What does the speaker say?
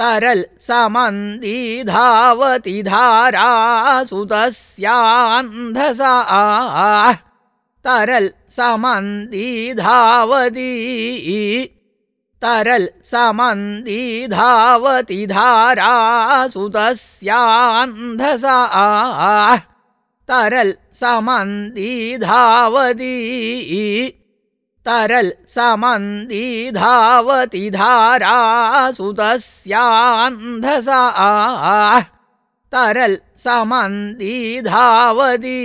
तरल् समन्दी धावति धारा सुतस्यान्धसा तरल् समन्दी धावती तरल् समन्दी धावति धारा सुतस्यान्धसा तरल् समन्दी धावती तरल् समन्दी धावति धारा सुतस्यान्धसा तरल् समन्दी धावती